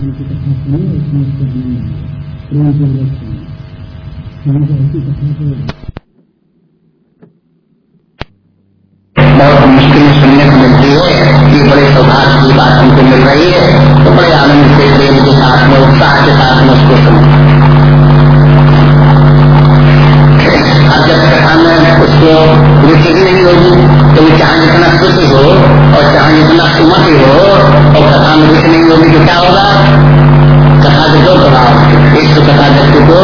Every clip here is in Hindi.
बहुत मुश्किल सुनने को मिलती है कि बड़े सौभाग्य की बात हमको मिल रही है। तो बड़े आनंद से प्रेम के साथ में, उत्साह के साथ में उसको सुनो। अब जब कथा में उसको रुचि नहीं होगी तो चाहे जितना खुशी हो और चाहे जितना सुमति हो, और कथा में रुचि नहीं होगी तो क्या होगा? कथा के दो प्रभाव एक तो कथा व्यक्ति को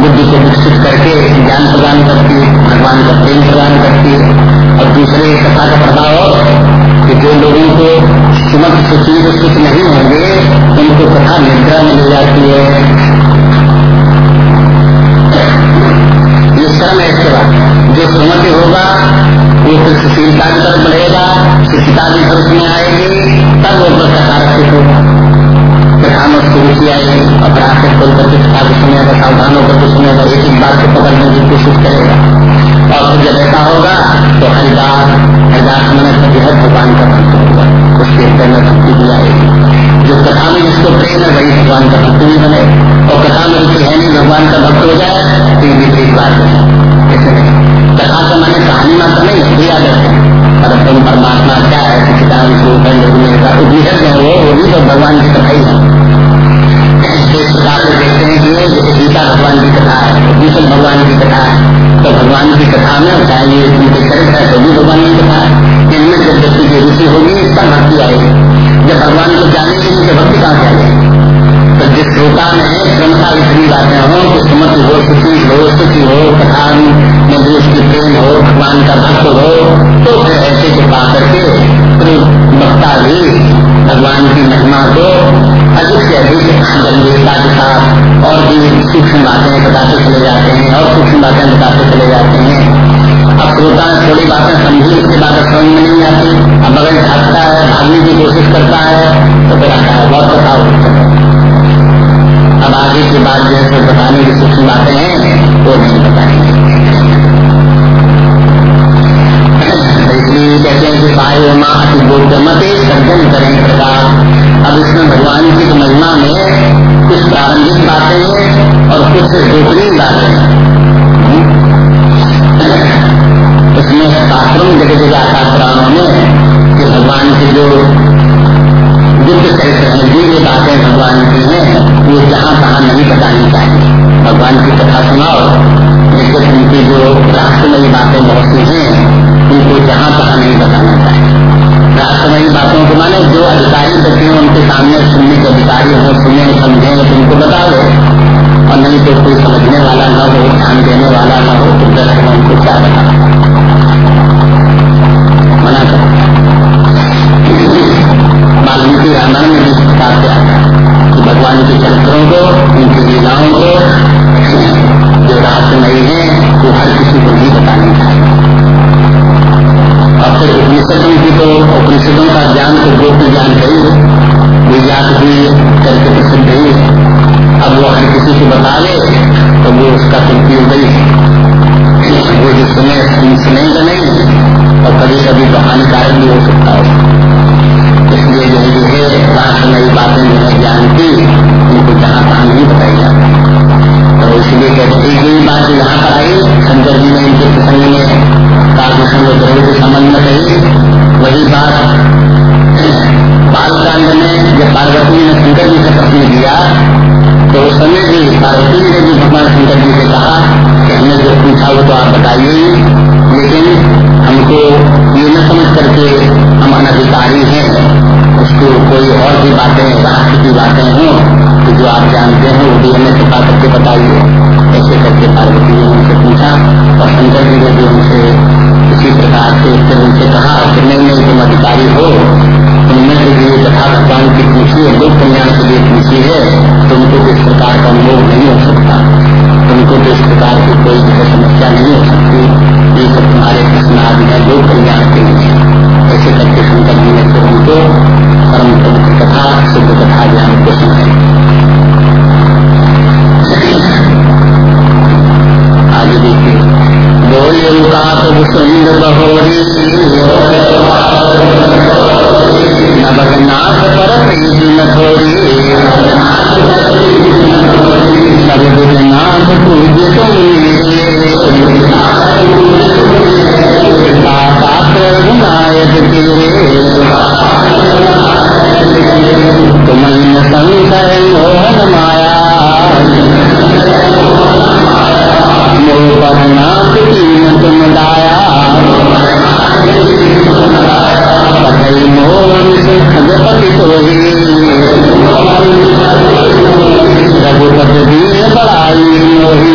बुद्धि को विकसित करके ज्ञान प्रदान करती है, भगवान का प्रेम प्रदान करती है। और दूसरे, कथा का प्रभाव कि जो लोगों को सुमत सुची को सुख नहीं होंगे, उनको कथा निद्रा मिल जाती है। ये श्रम है इसके बाद। जो सुमति होगा, वो फिर सुशीलता की तरफ़ बढ़ेगा सुचिता भी घर उसमें आएगी, तब वो कथा रक्षित होगा। प्रधान उसकी रुचि आएगी ग्राहक से खोल करके कथा को सुनेगा सावधान होकर के सुनेगा एक एक बात को पकड़ने की कोशिश करेगा। और फिर जब ऐसा होगा तो हरिदास हरिदास मैंने सभी भगवान का भक्त होगा, उसके हृदय में भक्ति भी आएगी। जो कथा में जिसको प्रेम है, वही भगवान का भक्त भी बने। और कथा में रुचि है नहीं, भगवान का भक्त हो जाए तो ये विपरीत बात है। ऐसे नहीं। कथा तो मैंने कहानी मात्र नहीं है कोई आदत है। पर तुम परमात्मा क्या है कि किताब ऊपर सचिदान स्वरूप है उपनिषद है वो? वो भी तो भगवान की कथा ही है। इस प्रकार से देखते हैं कि गीता भगवान की कथा है उपनिषद भगवान की कथा है। तो भगवान की कथा में चाहे ये उनके चरित्र है तो भी भगवान की कथा है। इनमें जब व्यक्ति की रुचि होगी इसका भक्ति आएगी। जब भगवान को जानेंगे उनके भक्ति कहाँ तो जिस श्रोता में क्रमता इतनी बातें हो कि सुमति हो सुखी हो सुखी हो कथा में भी उसकी प्रेम हो, भगवान का भक्त हो तो फिर ऐसे को पा करके वक्ता भी भगवान की महिमा को अधिक से अधिक गंभीरता के साथ और भी सूक्ष्म बातें बताते चले जाते हैं और सूक्ष्म बातें बताते चले जाते हैं। अब श्रोता थोड़ी बातें समझी, उसके बाद समझ में नहीं आती। अब अगर भागता है, भागने की कोशिश करता है तो फिर आता है बहुत अब आगे की बात जो है बताने की सूक्ष्म बातें हैं, वो नहीं बताएँगे। इसलिए कहते हैं कि वायु माँ अति बोधमते सर्जन करें प्रकार अब इसमें भगवान की महिमा में कुछ प्रारंभिक बातें हैं और कुछ गोपनीय बातें हैं। इसमें शास्त्रों जगह जगह आता पुराणों में कि भगवान के जो युद्ध चरित्र है दिव्य बातें भगवान की हैं वो जहाँ कहाँ नहीं बतानी चाहिए। भगवान की कथा सुनाओ। लेकिन उनकी जो राष्ट्रमयी बातें बहुत सी हैं, उनको जहाँ कहाँ नहीं बताना चाहिए। राष्ट्रमयी बातों को माने, जो अधिकारी व्यक्ति हैं, उनके सामने सुनने के अधिकारी हो, सुने समझे तो उनको बता दो। और नहीं तो कोई समझने वाला न हो, ध्यान देने वाला न हो तो गलत उनको क्या बता मना करो। वाल्मीकि रामायण में जिस प्रकार से कि भगवान के चरित्रों को, उनकी लीलाओं को, जो रहस्यमयी है, वो हर किसी को नहीं बतानी चाहिए। और फिर उपनिषदों की तो उपनिषदों का ज्ञान तो गोप्य ज्ञान है ही। विज्ञान भी करके प्रसिद्ध ही। अब वो हर किसी को बता ले तो वो उसका तृप्ति हो गई वो जो सुने सुनेगा नहीं, और कभी कभी तो हानिकारक भी हो सकता है। इसलिए जो है है रहस्यमयी बातें जो ज्ञान की उनको जहाँ तहाँ नहीं बताई जाती तो इसलिए कहते हैं यही बात यहाँ पर आई, शंकर जी ने इनके प्रसंग में कालभूषण द्रव्य के संबंध में कही, वही बात, बालकांड में जब पार्वती ने शंकर जी से प्रश्न किया तो उस समय भी पार्वती ने भी भगवान शंकर जी से कहा कि हमने जो पूछा वो तो आप बताइए लेकिन हमको ये न समझ करके हम अनधिकारी हैं। उसको कोई और भी बातें, राष्ट्र की बातें हों तो जो आप जानते हैं, वो भी हमें कृपा करके बताइए ऐसे करके पार्वती ने उनसे पूछा और शंकर जी ने भी उनसे इसी प्रकार से फिर उनसे कहा कि नहीं नहीं तुम अधिकारी हो, तुमने से भी कथा भगवान की पूछी है, लोक कल्याण के लिए पूछी है तुमको तो इस प्रकार का अनुभव नहीं हो सकता। तुमको तो इस प्रकार की कोई समस्या नहीं हो सकती। ये सब तुम्हारे प्रश्न आदि है, लोक कल्याण के लिए। ऐसे करके शंकर जी ने फिर उनको परम पवित्र कथा सिद्ध कथा ज्ञान को सुनाई आगे देखिए बोलता सुंदर बहोरी नवनाथ तुम शंकर मोहन माया मोह पर तुम दाया मोहन से खगपति सोही रघुपति दीन बड़ाई मोही।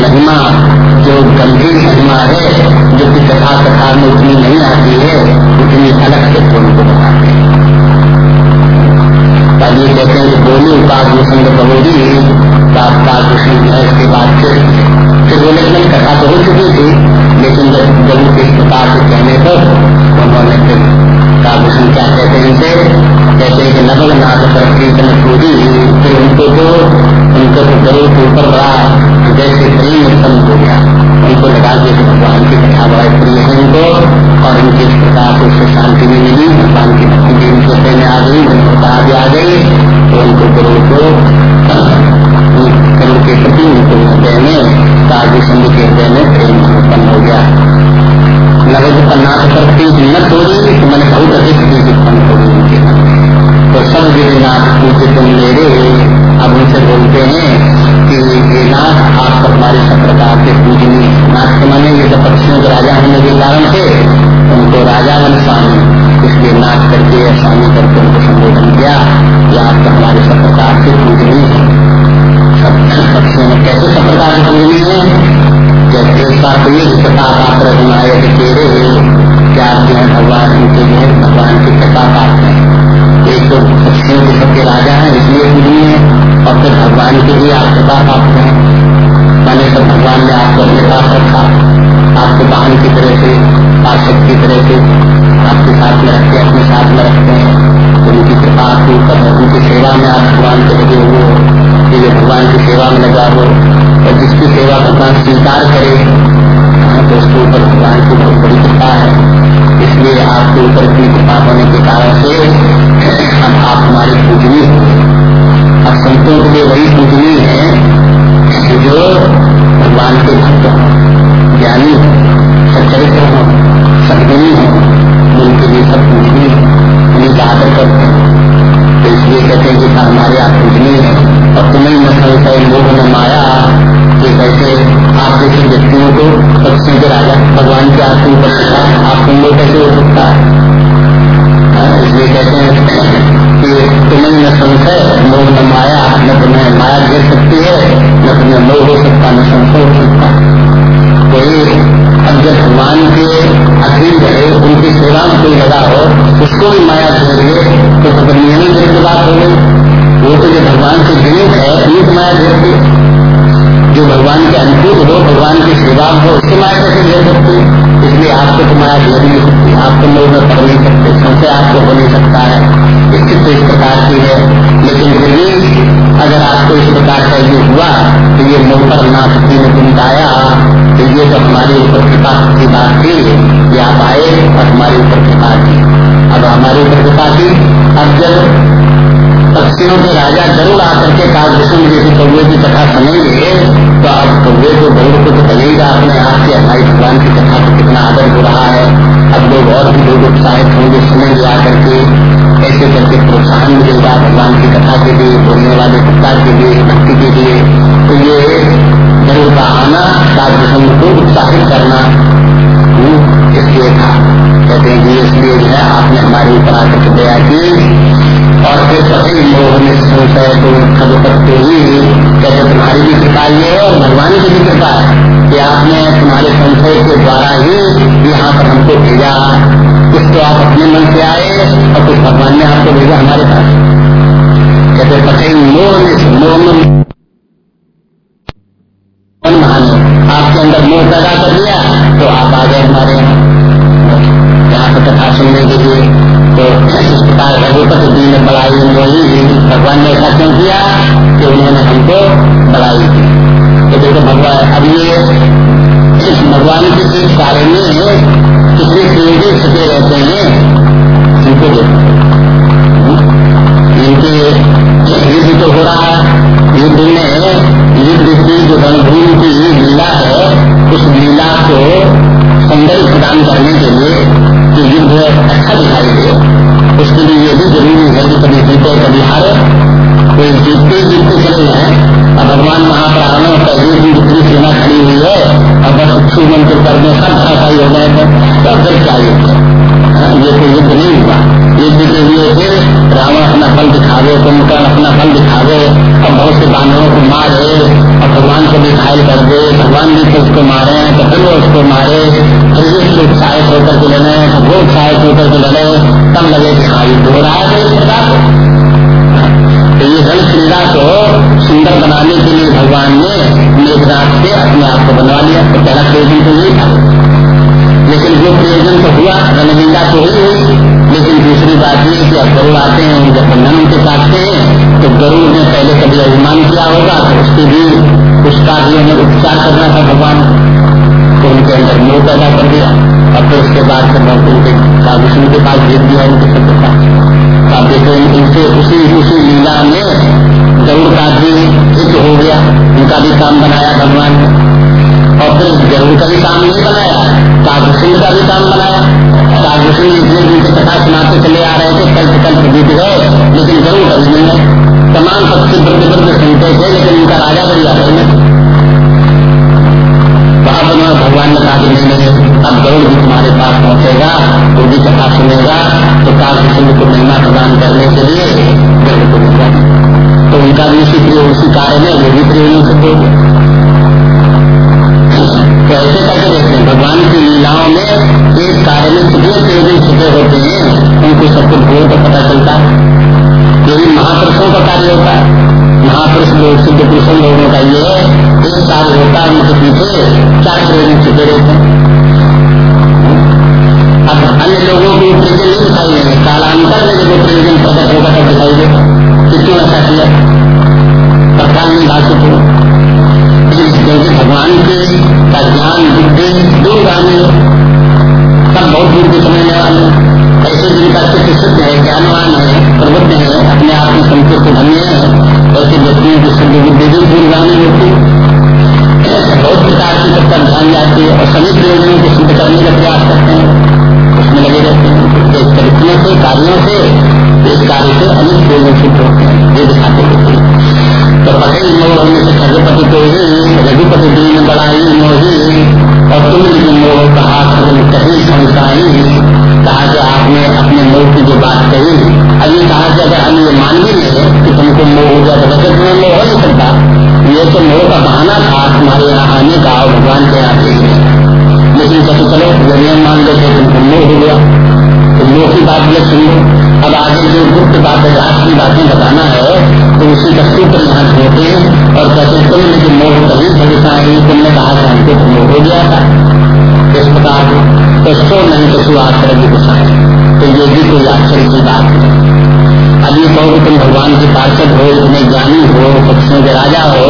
महिमा, जो गंभीर महिमा है, जो कि कथा कथा में उतनी नहीं आती है, उतनी अलग से उनको बताते हैं। कहते हैं कि बोली कालभूषण बबोरी जो है इसके बाद फिर फिर बोले कि कथा तो हो चुकी थी, लेकिन जब जब किस प्रकार से कहने पर उन्होंने फिर कालभूषण क्या कहते हैं कहते हैं कि नवल नाथ पर कीर्तन पूरी फिर उनको तो उनको तो गरुड़ के ऊपर बड़ा जैसे प्रेम उत्पन्न हो गया। उनको लगा कि भगवान की कथा बड़ा प्रिय है उनको, और उनके इस प्रकार से उससे शांति भी मिली, भगवान की भक्ति भी उनके हृदय में आ गई, उनको भी आ गई तो उनको गुरु को गुरु के प्रति उनको हृदय में कालभूषण के हृदय में प्रेम उत्पन्न हो गया। नवज कन्नाथ पर तीज न तोड़ी तो मैंने बहुत अधिक तीज उत्पन्न हो गई उनके तो सब गिरिनाथ पूजे तुम मेरे अब उनसे बोलते हैं कि ये नाथ, आप हमारे सब प्रकार के पूजनी नाथ के माने, ये जब पक्षियों के राजा होने के कारण थे, उनको राजा बन स्वामी। इसलिए नाथ करके या स्वामी करके उनको संबोधन किया, कि आप तो हमारे सब प्रकार के पूजनी है। सब पक्षियों में कैसे सब प्रकार के पूजनी है? जब एक बार तो ये कृपा पात्र नायक तेरे क्या जो है, भगवान उनके जो भगवान की कृपा पात्र है। एक तो पक्षियों के सबके राजा है, इसलिए पूजनीय है। और फिर भगवान के लिए आप कृपा पात्र है। मैंने सब भगवान ने आपको अपने पास रखा। आपके वाहन की तरह से पार्षद की तरह से आपके साथ में रखते अपने साथ में रखते हैं। तो उनकी कृपा आपके ऊपर है। उनकी सेवा में आप भगवान के लगे हुए हो। भगवान की सेवा में लगा हो। और जिसकी सेवा भगवान स्वीकार करे तो उसके ऊपर भगवान की बहुत बड़ी कृपा है। इसलिए आपके ऊपर की कृपा होने के कारण से हम आप हमारी पूजनी अब संतों के लिए वही पूजनी है जो भगवान के भक्त ज्ञानी हो सचरित्र हो, सदगुणी हो, उनके लिए सब पूजनी है। उन्हें आदर करते हैं। तो इसलिए कहते हैं कि हमारे आप पूजनी है। और तुम्हें न संशय मोह न माया कि कैसे आप जैसे व्यक्तियों को के राजा, भगवान के आपके ऊपर आप तुम लोग कैसे हो सकता है? इसलिए कहते हैं कि तुम्हें न संशय, मोह न माया, न तुम्हें माया घेर सकती है, न तुम्हें मोह हो सकता, न संशय हो सकता। कोई अब जब भगवान के अधीन रहे, उनकी सेवा में कोई लगा हो, उसको भी माया घेर ले तो फिर नियमित बात हो गई। वो तो जो भगवान के विरुद्ध है उन्हीं को माया घेरती जो भगवान के अनुकूल हो, भगवान की सेवा हो उससे माया कैसे घेर सकती? भी आपको तो माया भेज नहीं सकती आपको लोग में पढ़ नहीं सकते, संशय आपको हो नहीं सकता है। स्थिति इस प्रकार की है। लेकिन फिर भी अगर आपको इस प्रकार का ये हुआ तो ये मुँह पर ना सकती ने तुम गाया तो ये तो हमारी ऊपर कृपा की बात थी ये आप आए और हमारे ऊपर कृपा की। अब हमारे ऊपर कृपा की? अब जब पक्षियों के राजा ज़रूर आकर के काल विष्णु जी की कौए की कथा सुनेंगे तो अब कौए को गरुड़ को तो लगेगा अपने आप के हमारी भगवान की कथा को कितना आदर हो रहा है अब लोग और भी लोग उत्साहित होंगे सुनेंगे आकर के, ऐसे करके प्रोत्साहन मिलेगा, भगवान की कथा के लिए बोलने वाले कथा के लिए भक्ति के लिए तो ये गरुड़ का आना विष्णु को उत्साहित करना इसलिए था। कहते हैं कि इसलिए जो है आपने हमारे ऊपर आकर दया की और फिर सभी लोग ने संशय को खत्म करते ही कहते तुम्हारी भी कृपा ये है और भगवान की भी कृपा है। कि आपने तुम्हारे संशय के द्वारा ही यहाँ पर हमको भेजा तो आप अपने मन से आए और कुछ भगवान ने आपको भेजा हमारे पास। कहते पटे मोह में मोह जी ने भगवान ने ऐसा क्यों किया कि उन्होंने हमको बलाई की तो देखो भगवान अब ये इस भगवान की इस कार्य में कितने प्रेरित छुपे रहते हैं इनको देखो इनके युद्ध तो हो रहा है युद्ध में युद्ध की जो रणभूमि की लीला है उस लीला को सौंदर्य प्रदान करने के लिए कि युद्ध अच्छा दिखाई दे उसके लिए यह भी ज़रूरी है कि कभी जीते कभी हारे। कोई जीतते जीतते चले जाए और भगवान महाप्राणों पहले भी जितनी सेना खड़ी हुई है और बस छू मंत्र करने सब धराशाई हो जाए तो फिर क्या युद्ध? हाँ, ये तो युद्ध नहीं हुआ। युद्ध के लिए फिर रावण अपना फल दिखावे कुंभकर्ण अपना फल दिखावे, और बहुत से बानरों को मारे, और भगवान को भी घायल कर दे। भगवान भी फिर उसको मारे तो फिर वो उसको मारे। फिर भी उत्साहित होकर के लड़े तो वो उत्साहित होकर के लड़े, तब लगे कि हाँ हो रहा है तो इस प्रकार तो ये रण क्रीड़ा को सुंदर बनाने के लिए भगवान ने मेघनाथ से अपने आप को बनवा लिया। तो पहला प्रयोजन तो यही था। लेकिन जो प्रयोजन तो हुआ रणलीला तो ही हुई लेकिन दूसरी बात ये कि अब गरुड़ आते हैं, जब बंधन उनके काटते हैं तो गरुड़ ने पहले कभी अभिमान किया होगा तो उसके भी उसका भी उन्हें उपचार करना था भगवान तो उनके अंदर मोह पैदा कर दिया। और फिर उसके बाद जब उनके विष्णु के पास भेज दिया उनके सबके पास। आप देखो इनसे उसी उसी लीला में गरुड़ का भी हित हो गया। उनका भी काम बनाया भगवान ने। और फिर गरुड़ का भी काम नहीं बनाया कागभूषण का भी काम बनाया। कथा सुनाते चले आ रहे थे कल कल बीत गए। लेकिन गरुड़ कभी नहीं तमाम पक्षी वृद्ध वृद्ध सुनते थे, लेकिन उनका राजा आ रहे अब भगवान ने कहा कि अब गरुड़ भी तुम्हारे पास पहुंचेगा, वो भी कथा सुनेगा तो काल को महिमा प्रदान करने के लिए गरुड़ को तो उनका भी प्रिय, उसी कार्य में, वो भी प्रिय नहीं सकते तो ऐसे करके देखते हैं भगवान की लीलाओं में एक कार्य में कितने प्रयोजन छुपे होते हैं। उनको सब कुछ भूल का पता चलता है। यही महापुरुषों का कार्य होता है। महापुरुष लोग, सिद्ध पुरुषों लोगों का ये एक साल होता है, उनके पीछे चार प्रयोजन छुपे रहते हैं। अब अन्य लोगों को प्रयोजन नहीं दिखाई देंगे कालांतर में जब प्रयोजन प्रकट होगा तब दिखाई देगा कि ऐसा किया? में हो भगवान के का ज्ञान बुद्धि दूरगामी सब बहुत दूर के समझने वाले ऐसे जिनका चित्त शुद्ध है ज्ञानवान है, प्रबुद्ध है, अपने आप में संतुष्ट धन्य है ऐसे व्यक्तियों की शुद्ध बुद्धि भी पूर्वगामी होती बहुत प्रकार की तब तक ध्यान जाती है और सभी प्रयोजनों को सिद्ध करने का प्रयास करते हैं। उसमें लगे रहते हैं। एक चरित्रों से, कार्यों से, इस कार्य से अनेक प्रयोजन सिद्ध होते हैं। ये दिखाते होते हैं। तो पटेल मोह होने से खजपति को रघुपति जी ने बढ़ाई मोही और तुम मोह कहा कहीं संस्थाई कहा कि आपने अपने मोह की जो बात कही अभी कहा कि अगर हम ये मान भी लें कि तुमको मोह हो गया तो वैसे तुम्हें मोह हो नहीं सकता ये तो मोह का बहाना था तुम्हारे यहाँ आने का और भगवान के यहाँ देखने लेकिन कहते चलो जब मान लेते तुमको मोह हो गया तो मोह की बात ये सुन। लो अब आगे जो गुप्त बात है की बातें बताना है तो उसी का सूत्र यहाँ छोड़ते हैं और कहते तुम लेकिन मोह कभी भविष्य तुमने कहा कि हमको तो मोह हो गया था। इस प्रकार तो सो नहीं पशु आश्रय की गुस्साए तो ये भी कोई आश्चर्य की बात है। अब ये कहो तुम भगवान के पार्षद हो इतने ज्ञानी हो, पक्षियों के राजा हो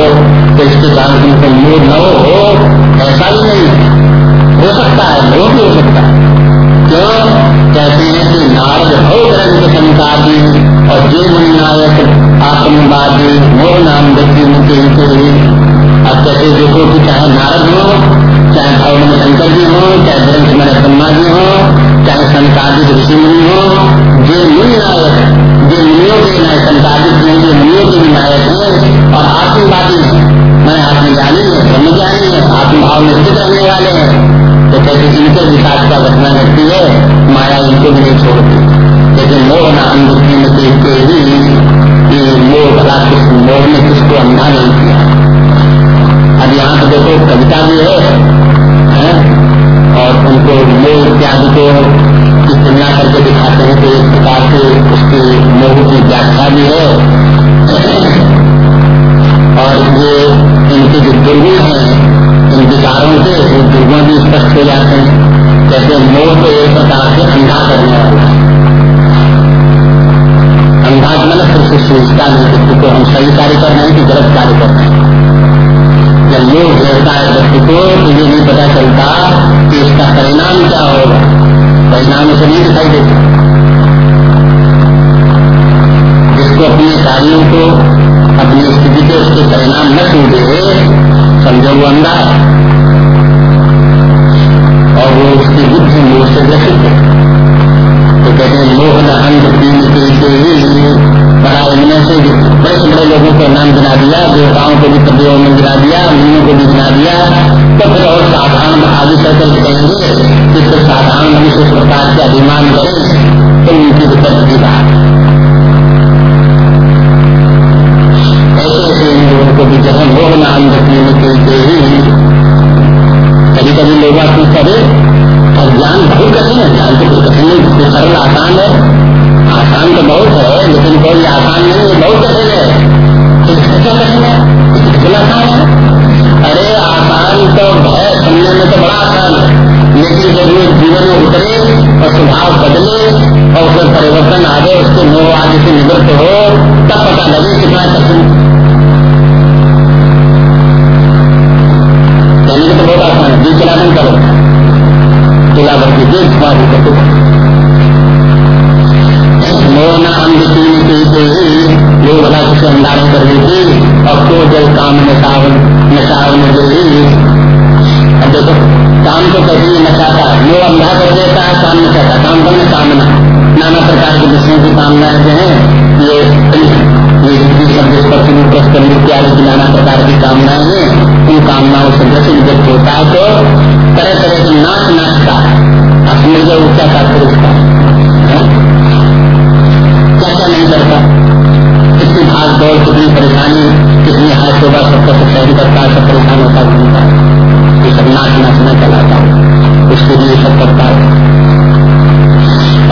तो इसके कारण तुमको मोह न हो ऐसा ही नहीं हो। सकता है मोह भी हो सकता है। क्यों? कहते हैं कि नारद हो ग्रंथ संतादी और जे मुनि नायक आत्मवादी मोह नाम व्यक्ति मुख्य अब कहते देखो कि चाहे नारद हो, चाहे भवन में शंकर जी हो, चाहे ग्रंथ में ब्रह्मा जी हो, चाहे संतादित ऋषि मुनि हो, जो मुनि नायक है जो मुनियों के नायक संतादित नहीं, जो मुनियों के नायक है और आत्मवादी है। मैं आत्मज्ञानी है, ब्रह्मज्ञानी है, आत्मभाव में स्थित रहने वाले हैं। तो कहते इनके विकास का घटना घटती है माया इनको भी नहीं छोड़ती। लेकिन मोह न अंधुकी में देखते ही मोह भला किस मोह ने किसको अंधा नहीं किया। अब यहाँ तो देखो कविता भी है, है? और उनको मोह इत्यादि को की तुलना करके दिखाते हैं तो एक प्रकार से उसकी मोह की व्याख्या भी है। और ये इनके जो दुर्गुण है विचारों से दुर्गुण भी स्पष्ट हो जाते हैं। जैसे मोह को एक प्रकार से अंधा करने वाला। अंधा मतलब फिर से सोचता नहीं कि तो हम सही कार्य कर रहे हैं कि गलत कार्य कर रहे हैं। जब लोग घेरता है व्यक्ति को तो ये नहीं पता चलता कि इसका परिणाम क्या होगा। परिणाम उसे नहीं दिखाई देता। जिसको अपने कार्यों को, अपनी स्थिति के उसके परिणाम न सूझे समझो वो अंधा है। और वो उसकी बुद्धि मोह से ग्रसित है। तो कहते हैं, मोह दहन पीन के से बड़े बड़े लोगों को नाम गिना दिया, देवताओं को भी कब्यों में गिना दिया मुनियों को भी गिना दिया। तो फिर और साधारण आगे चलकर कहेंगे, कि फिर साधारण मनुष्य प्रकार के अभिमान करें तो उनकी की बात ऐसे ऐसे इन लोगों को जब लोग नाम रखने में कहते ही कभी कभी लोग करे और ज्ञान बहुत कठिन है, ज्ञान तो कुछ कठिन नहीं सरल आसान है। आसान तो बहुत है, लेकिन कोई आसान नहीं है, बहुत कठिन है। क्या कठिन है? बिल्कुल आसान है? अरे, आसान तो है, सुनने में तो बड़ा आसान है। लेकिन जब वो जीवन में उतरे और स्वभाव बदले और उसमें परिवर्तन आ जाए उसके मोह आदि से निवृत्त हो, तब पता लगे कितना कठिन कहने तो आसान चलावन करो की तुम्हारी मोहना अंधकीन पीते लोग भला कर देती और को जल काम नशावन नशावन अब देखो, काम तो कभी नचाता है अंधा कर देता है काम नचाता काम करने कामना नाना प्रकार के विषयों की कामनाएँ जो है। ये ये शब्द स्पर्श प्रस्तन इत्यादि की नाना प्रकार की कामनाएँ हैं। उन कामनाओं से ग्रसित व्यक्त होता है तो तरह तरह के नाच नाचता अपने जो ऊँचा का पुरुष क्या नहीं करता। कितनी भाग दौड़, कितनी परेशानी, कितनी हाथ शोभा सबका सब सहन करता है सब परेशान होता घूमता ये सब नाच नाचना चलाता उसके लिए सब करता है।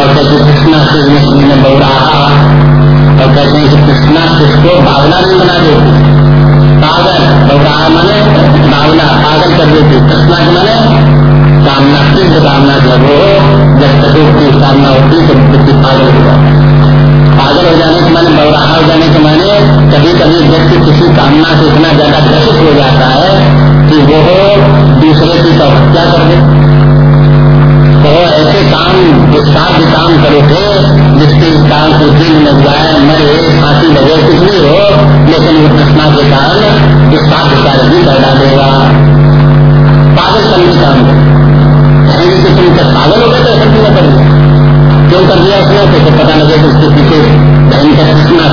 और कहते कृष्णा से बौराहा और कहते हैं कि कृष्णा किसको बावला नहीं बना देती? पागल। बौराहा माने बावला पागल कर देती कृष्णा के माने कामना सिद्ध कामना जब हो, जब तक की कामना होती तो व्यक्ति पागल हो जाता। पागल हो जाने के माने, बौराहा हो जाने के माने कभी कभी व्यक्ति किसी कामना से इतना ज़्यादा ग्रसित हो जाता है कि वो दूसरे की तो हत्या कर दे। तो ऐसे काम दुष्काव्य काम करोगे जिसके काम पृथ्वी में लग जाए मरे, फांसी लगे, कुछ नहीं हो, लेकिन वो घटना के कारण दुष्काव्य कार्य भी कर डालेगा पागल करने काम करेंगे कि तुम पागल हो गए तो ऐसा क्यों करेंगे क्यों कर दिया उसने? कैसे पता लगे कि उसके पीछे भयंकर कृष्णा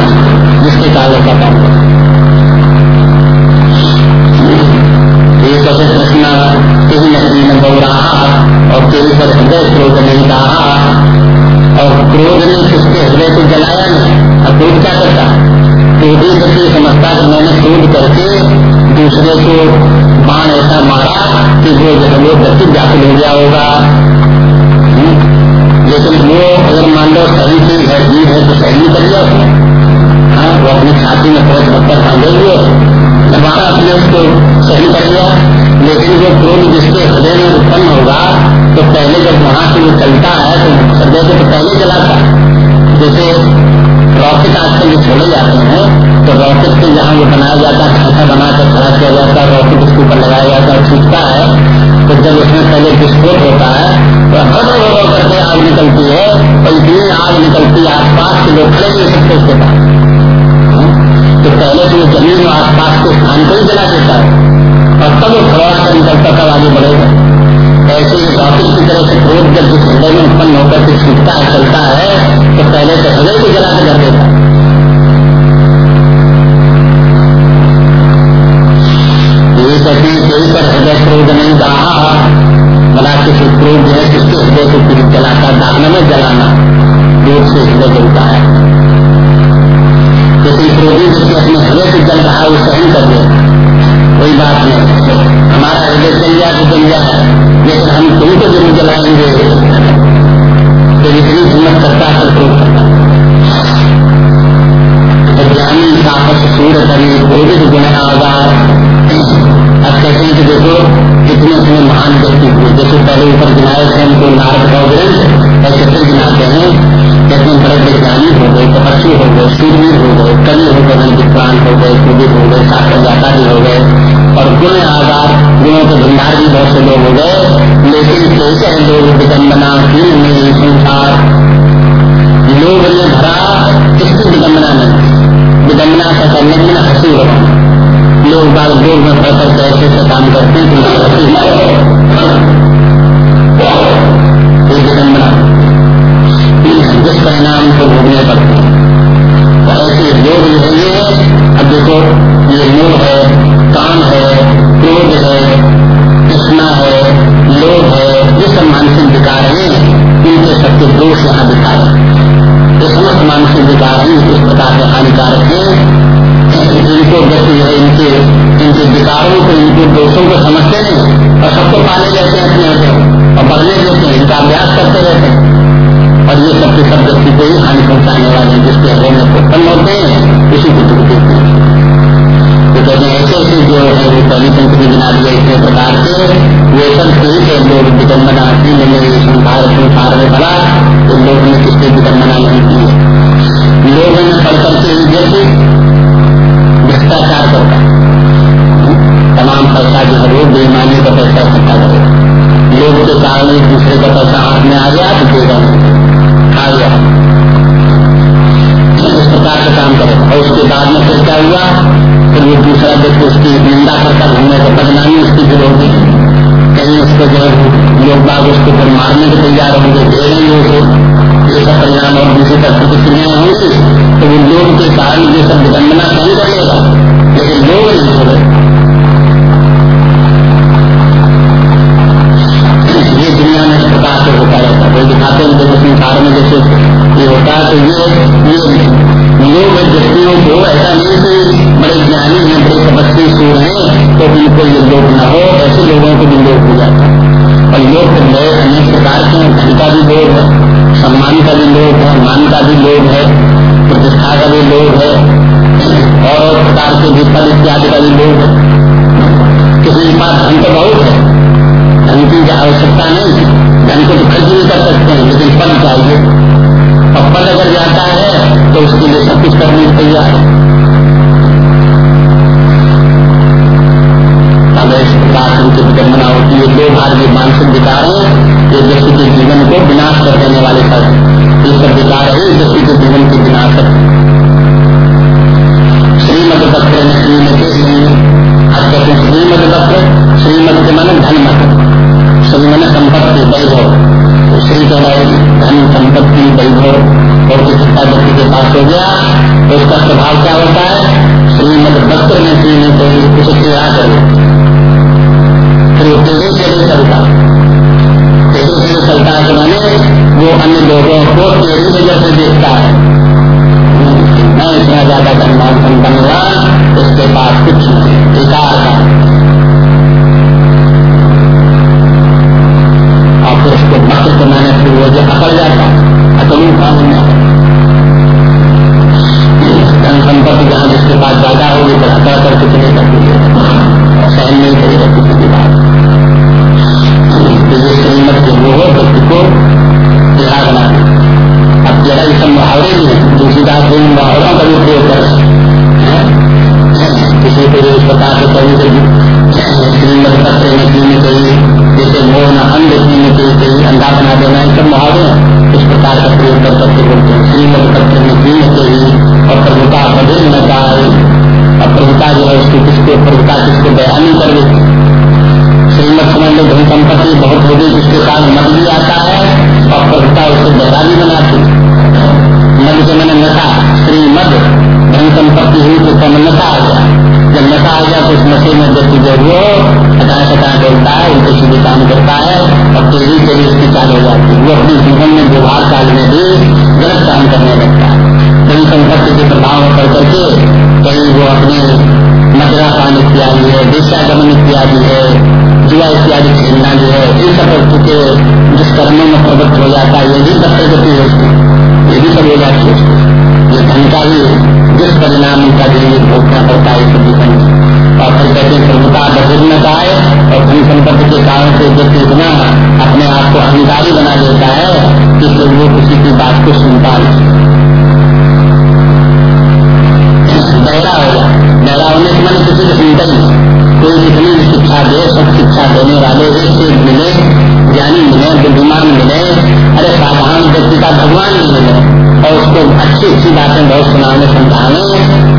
जिसके कारण का काम एक कृष्णा तेरी नकली न गौराहा और तेरे पर हृदय क्रोध नहीं कहा और क्रोध ने उसके हृदय को जलाया नहीं? अब क्रोध क्या करता क्रोधी व्यक्ति समझता कि मैंने क्रोध करके दूसरे को बाण ऐसा मारा कि वो जो है वो व्यक्ति व्याकुल हो गया होगा। लेकिन वो अगर मान लो सही चीज़ है, जीव है तो सही नहीं कर लिया उसने। हाँ वो अपनी छाती में बहुत पत्थर बांधे हुए दोबारा अपने उसको सही कर लिया लेकिन जो क्रोध जिसके हृदय में उत्पन्न होगा तो पहले जब वहाँ से वो चलता है तो हृदय को तो पहले जलाता है जैसे रॉकेट आजकल जो छोड़े जाते हैं तो रॉकेट से जहाँ वो बनाया जाता है ढांचा बनाकर खड़ा किया जाता है, रॉकेट उसके ऊपर लगाया जाता है, छूटता है तो जब उसमें पहले विस्फोट होता है तो हर करके आग निकलती है, और इतनी आग निकलती है, आसपास के लोग खड़े नहीं सकते उसके पास। तो पहले तो वो ज़मीन आसपास के स्थान को ही जला देता है। और तब वो कर निकलता तब आगे बढ़ेगा? ऐसे ही रॉकेट की तरह से क्रोध जब जिस हृदय में उत्पन्न होकर के छूटता है, चलता है तो पहले तो हृदय को जला के कर देता हृदय क्रोध नहीं बना किसी क्रोध जो है किसके हृदय को फिर जलाता में जलाना से हृदय जलता है। क्रोधी जिसके अपने हृदय से जल रहा है, वो सहन कर ले कोई हमारा हृदय चल जाए तो चल जाए लेकिन हम तुमको ज़रूर जलाएँगे। तो इतनी हिम्मत करता है करता ज्ञानी साहस सूर्य करी क्रोधित गुण आधार अब कहते हैं कि देखो कितने इतने महान व्यक्ति हुए जैसे पहले ऊपर गिनाए थे उनको नारद का ग्रंथ ऐसे फिर गिनाते हैं। कहते हैं, बड़े वैज्ञानिक हो गए, तपस्वी हो गए सूर्य हो गए, कवि हो गए, विद्वान हो गए कुबित हो गए शास्त्र जाता हो गए। और गुण आधार, गुणों के भंडार भी बहुत से लोग हो गए। लेकिन कैसे हैं लोग विडम्बना हीन में संसार। लोग ने भरा, किसकी विडम्बना में? विडम्बना का करने में हँसी होगा लोग बाग दूर में पढ़ करके ऐसे ऐसे काम करते हैं विडम्बना जिस परिणाम को भोगने पड़ते हैं ऐसे लोग प्रकार के इनको व्यक्ति है इनके इनके विकारों को, इनके दोषों को समझते नहीं और सबको पाले जाते हैं अपने होते और बढ़ने देते हैं, इनका अभ्यास करते रहते हैं। और ये सबके सब व्यक्ति को ही हानि पहुँचाने वाले हैं, जिसके हृदय में उत्पन्न होते हैं उसी को दुख देते हैं। तो कहते हैं, ऐसे ऐसे जो है, वो पहली पंक्ति बना दिया इतने प्रकार के, वे सब ठीक है लोग विडम्बना की मैंने संसार संसार में भरा तो लोग ने किसके विडम्बना नहीं की है लोगों ने पढ़ करके जैसे भ्रष्टाचार करता तमाम पैसा जो है वो बेईमानी का पैसा इकट्ठा करेगा लोग के कारण एक दूसरे का पैसा हाथ में आ गया तो देगा खा गया। इस प्रकार का काम करेगा। और उसके बाद में फिर क्या हुआ? फिर वो दूसरा व्यक्ति उसकी निंदा करता, घूमने का बदनामी उसकी फिर होगी कहीं उसको जो है, लोग बाग उसको फिर मारने के तैयार होंगे दे देंगे उसको सब परिणाम और दूसरी तरफ़ प्रतिक्रिया होंगी तो वो लोग के कारण ये सब विडम्बना नहीं करेगा लेकिन लोग नहीं छोड़े ये दुनिया में इस प्रकार से होता रहता है। दिखाते हैं जब संसार में जैसे ये होता है तो ये लोग व्यक्तियों को ऐसा नहीं कि बड़े ज्ञानी हैं, बड़े तपस्वी सूर हैं तो उनको ये लोग न हो, ऐसे लोगों को भी लोग हो जाता है। और लोग तो नए अनेक प्रकार के का भी लोग है। सम्मान का भी लोग है मान का भी लोग है, प्रतिष्ठा का भी लोग है, और प्रकार के भी फल इत्यादि का भी लोग है। किसी के पास धन तो बहुत है, धन की आवश्यकता नहीं, धन को तो खर्च नहीं कर सकते हैं, लेकिन फल चाहिए। और फल अगर जाता है तो उसके लिए सब कुछ करने तैयार है। इस प्रकार से उनकी विडम्बना होती है, दो भार के मानसिक विकार है। ये व्यक्ति के जीवन को विनाश कर देने वाले सब ये सब विकार है व्यक्ति के जीवन के विनाशक श्रीमद पत्र श्रीमती हैं। श्रीमद पत्र श्रीमद के मन धन मत। श्री मन संपत्ति वैभव। तो श्री कह धन संपत्ति वैभव। और किसी व्यक्ति के पास हो गया तो उसका स्वभाव क्या होता है? श्रीमद पत्र में श्रीमती उसे क्या करो? चलता। चलता है मैंने वो अन्य लोगों को तेरी वजह से देखता है। मैं इतना ज़्यादा धनवान संपन्न हुआ उसके पास कुछ नहीं, बेकार था और फिर उसको भक्त को मैंने फिर वो जो अकड़ जाता अकलू जीवन में व्यवहार काल में भी गलत काम करने लगता है। धन संपत्ति के प्रभाव पड़ करके कहीं वो अपने मदरा पान इत्यादि है, देशागमन इत्यादि है, जुआ इत्यादि खेलना जो है इन सब के जिस कर्मों में प्रवृत्त हो जाता है, ये भी सबसे गति है उसकी। ये भी सब हो जाती है ये धन का भी जिस परिणाम उनका जीवन भोगना पड़ता है इस जीवन और फिर कहते हैं प्रभुता बदलने का है और धन संपत्ति के कारण से व्यक्ति इतना अपने आप को अहंकारी बना देता है कि फिर वो किसी की बात को सुनता नहीं। होने से मैंने किसी को सुनता ही कोई भी शिक्षा दे, सब शिक्षा देने वाले एक से मिले, ज्ञानी मिले, बुद्धिमान मिले, अरे साधारण व्यक्ति का भगवान मिले, और उसको अच्छी अच्छी बातें बहुत सुनाने, समझाने,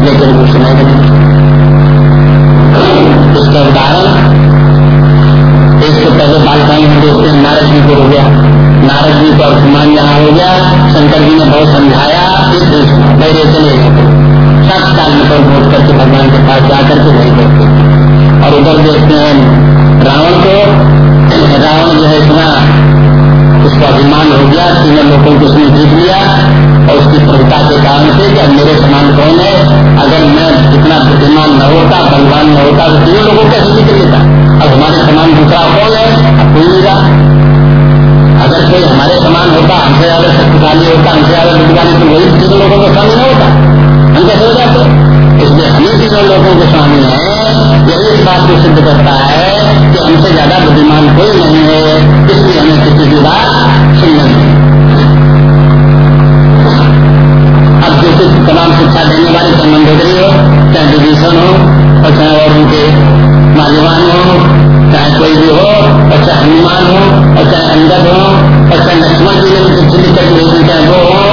लेकिन वो सुनेगा नहीं। उसका उदाहरण। तो पहले बालकाई में देखते हैं, नारद जी को हो गया। नारद जी को अपमान जहाँ हो गया। शंकर जी ने बहुत समझाया, इस मेरे चले गए सात साल में पर वोट करके भगवान के पास जाकर के वही देखते। और उधर देखते हैं, रावण को, रावण जो है इतना उसका अभिमान हो गया, तीनों लोगों को उसने जीत लिया और उसकी प्रभुता के कारण से कि मेरे समान कौन है? अगर मैं इतना बुद्धिमान न होता, बलवान न होता तो तीनों लोगों कैसे जीत लेता? अब हमारे समान दूसरा कौन है? अब कोई नहीं अगर कोई हमारे समान होता, हमसे ज़्यादा शक्तिशाली होता, हमसे ज़्यादा बुद्धिमानी तो वही तीनों लोगों का स्वामी होता। हम कैसे हो जाते? इसलिए हमें तीनों लोगों के स्वामी है। यही इस बात को सिद्ध करता है कि हमसे ज़्यादा बुद्धिमान कोई नहीं है, इसलिए हमें किसी की बात सुनना नहीं तमाम शिक्षा देने वाले मंदोदरी हो, चाहे विभीषण हो, और चाहे और उनके माल्यवान हो, चाहे कोई भी हो, और चाहे हनुमान हो, और चाहे अंगद हो, और चाहे लक्ष्मण जी ने उनकी चिल्ली कर चाहे वो हो,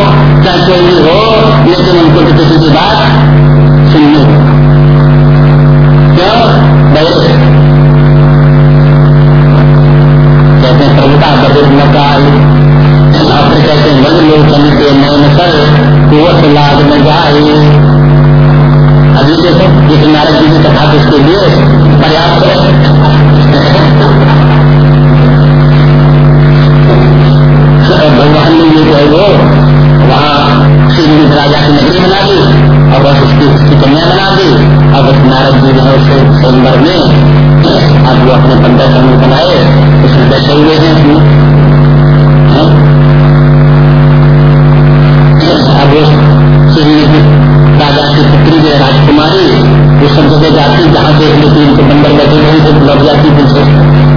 चाहे कोई भी हो, लेकिन उनको तो किसी की बात सुननी हो क्यों बहुत कहते हैं और फिर कहते हैं मन लोचन के नयन कर कुवत में जाए। अभी देखो जिस नारद जी की कथा उसके लिए, पर्याप्त है। भगवान ने जो है वो, वहाँ श्री राजा की नगरी बना दी, और बस उसकी कन्या बना दी। अब उस नारद जी ने उसे सोमवार में अब वो अपने पंद्रह समूह बनाए उसमें बैठे हुए हैं उसमें अब राजा की पुत्री जो राजकुमारी वो सब जगह जाती, जहाँ देख लेती उनको बंदर बैठे वहीं से लग जाती पीछे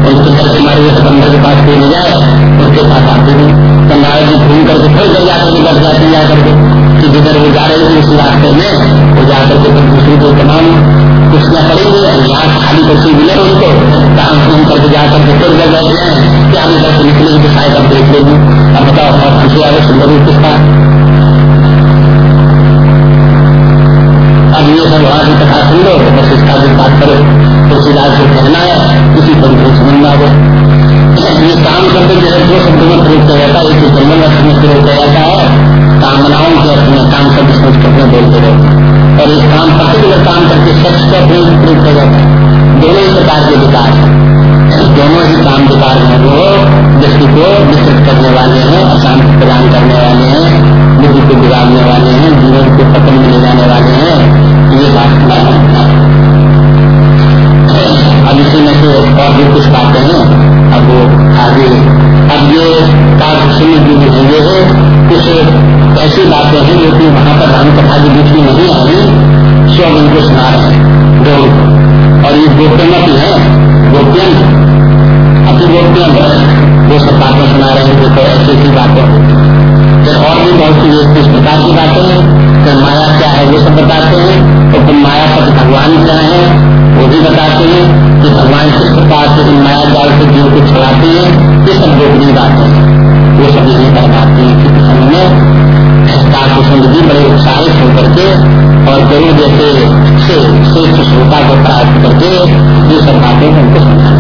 उनकी राजकुमारी जैसे बंदर के पास कोई जाए, उनके पास आती नहीं तो नारायण जी घूम करके फिर जब जाकर के बैठ जाती जा करके। कि जिधर वो जा रही थी, उस रास्ते में, वो जाकर के फिर दूसरी को तमाम कुर्सियाँ पड़ेंगी यहाँ खाली कुर्सी मिले उनको काम घूम करके जाकर के फिर जब बैठ जाए कि हम इधर से निकलेगी तो शायद अब देख लेगी। अब बताओ और खुशी आ गए सुंदर रूप किसका? अब ये सब वहाँ की कथा सुन लो तो बस इसका भी बात करो। तुलसीदास जो कहना है, उसी पर उनको समझ में आ ये काम शब्द जो है, दो शब्दों में प्रयोग किया जाता है। एक जंगल अर्थ में प्रयोग किया जाता है कामनाओं के अर्थ में काम शब्द संस्कृत में बोलते रहते और इस काम पर्टिकुलर काम करके सेक्स का प्रयोग प्रयोग किया जाता है। दोनों ही प्रकार के विकार है। दोनों ही काम विकार है। वो व्यक्ति को विस्तृत करने वाले हैं, अशांति प्रदान करने वाले हैं बुद्धि को बिगाड़ने वाले हैं, जीवन को पतन में ले जाने वाले हैं। ये बात अब इसी में से और भी कुछ बातें हैं। अब वो आगे अब ये काव्य जो है ये है। ऐसी बातें हैं जो की वहाँ पर राम कथा के बीच में नहीं आ रही सब उनको सुना रहे हैं। और ये गोप्यमत है। गोप्यम अति गोप्यम है। वो सब बातें सुना रहे हैं। देखो, ऐसी ऐसी बातें फिर और भी बहुत सी इस प्रकार की बातें हैं। फिर माया क्या है, वो सब बताते हैं। तो तुम माया पति भगवान क्या है, वो भी बताते हैं कि भगवान किस प्रकार से माया जाल से जीव को छुड़ाते है। ये सब गोपनीय बातें हैं। वो सब यही बताते हैं। समय में? कारकुशुंड जी बड़े उत्साहित होकर के और गरीब जैसे श्रेष्ठ श्रोता को प्राप्त करके ये सब बातें उनको समझा